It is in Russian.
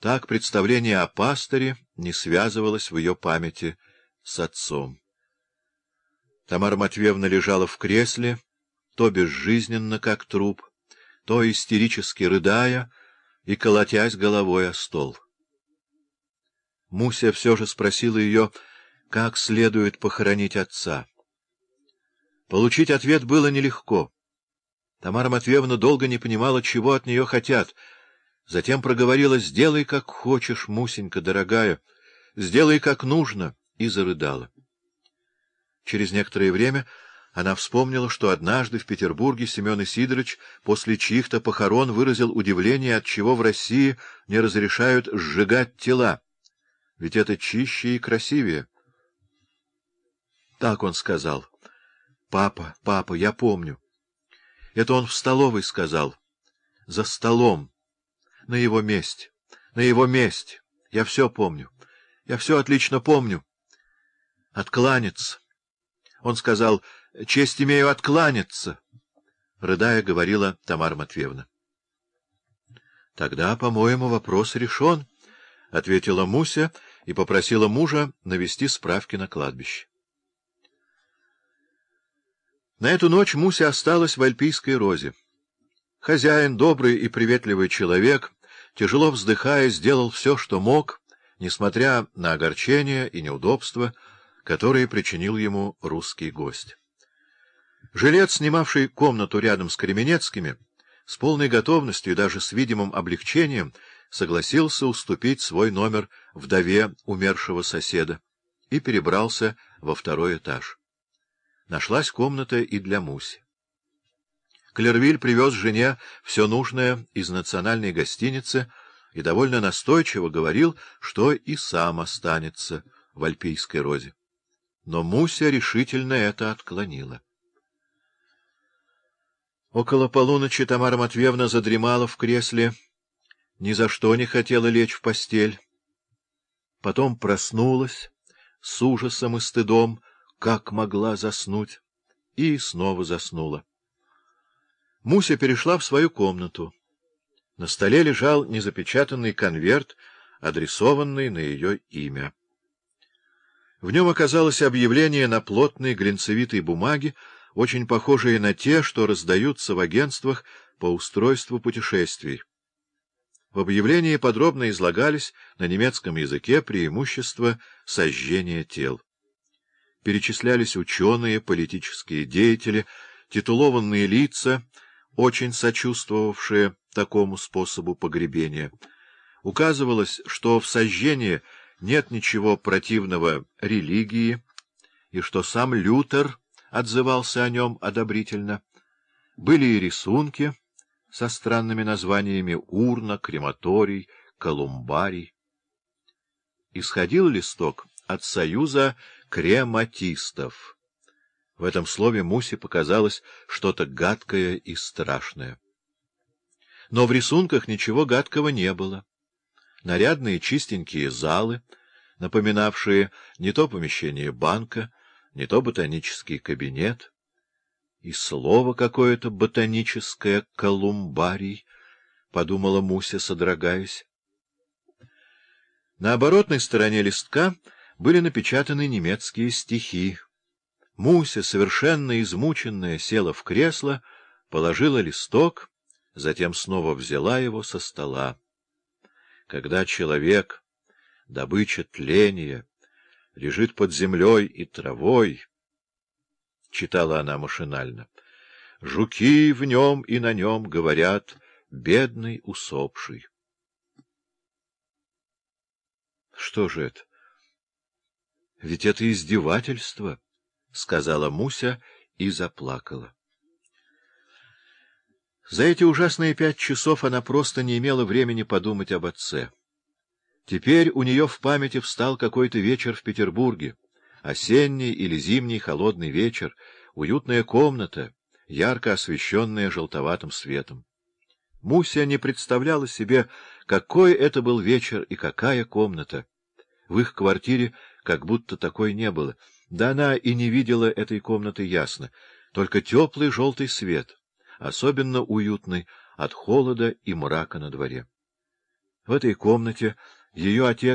Так представление о пастыре не связывалось в ее памяти с отцом. Тамара Матвеевна лежала в кресле, то безжизненно, как труп, то истерически рыдая и колотясь головой о стол. Муся все же спросила ее, как следует похоронить отца. Получить ответ было нелегко. Тамара Матвеевна долго не понимала, чего от нее хотят. Затем проговорила «Сделай, как хочешь, Мусенька, дорогая, сделай, как нужно», и зарыдала. Через некоторое время она вспомнила, что однажды в Петербурге Семен Исидорович после чьих-то похорон выразил удивление, отчего в России не разрешают сжигать тела. Ведь это чище и красивее. Так он сказал. «Папа, папа, я помню». Это он в столовой сказал. За столом. На его месте. На его месте. Я все помню. Я все отлично помню. Откланяться. Он сказал, честь имею откланяться. Рыдая, говорила Тамара Матвеевна. — Тогда, по-моему, вопрос решен, — ответила Муся и попросила мужа навести справки на кладбище. На эту ночь Муся осталась в Альпийской розе. Хозяин, добрый и приветливый человек, тяжело вздыхая, сделал все, что мог, несмотря на огорчение и неудобства, которые причинил ему русский гость. Жилец, снимавший комнату рядом с Кременецкими, с полной готовностью и даже с видимым облегчением согласился уступить свой номер вдове умершего соседа и перебрался во второй этаж. Нашлась комната и для Муси. Клервиль привез жене все нужное из национальной гостиницы и довольно настойчиво говорил, что и сам останется в Альпийской розе. Но Муся решительно это отклонила. Около полуночи Тамара Матвеевна задремала в кресле, ни за что не хотела лечь в постель. Потом проснулась с ужасом и стыдом, как могла заснуть, и снова заснула. Муся перешла в свою комнату. На столе лежал незапечатанный конверт, адресованный на ее имя. В нем оказалось объявление на плотной глинцевитой бумаге, очень похожие на те, что раздаются в агентствах по устройству путешествий. В объявлении подробно излагались на немецком языке преимущества сожжения тел перечислялись ученые, политические деятели, титулованные лица, очень сочувствовавшие такому способу погребения. Указывалось, что в сожжении нет ничего противного религии, и что сам Лютер отзывался о нем одобрительно. Были и рисунки со странными названиями «Урна», «Крематорий», «Колумбарий». Исходил листок от союза крематистов. В этом слове Мусе показалось что-то гадкое и страшное. Но в рисунках ничего гадкого не было. Нарядные чистенькие залы, напоминавшие не то помещение банка, не то ботанический кабинет, и слово какое-то ботаническое «колумбарий», — подумала Муся, содрогаясь. На оборотной стороне листка были напечатаны немецкие стихи. Муся, совершенно измученная, села в кресло, положила листок, затем снова взяла его со стола. Когда человек, добыча тления, лежит под землей и травой, — читала она машинально, — жуки в нем и на нем говорят «бедный усопший». Что же это? Ведь это издевательство, — сказала Муся и заплакала. За эти ужасные пять часов она просто не имела времени подумать об отце. Теперь у нее в памяти встал какой-то вечер в Петербурге, осенний или зимний холодный вечер, уютная комната, ярко освещенная желтоватым светом. Муся не представляла себе, какой это был вечер и какая комната. В их квартире как будто такой не было. Да она и не видела этой комнаты ясно, только теплый желтый свет, особенно уютный от холода и мрака на дворе. В этой комнате ее отец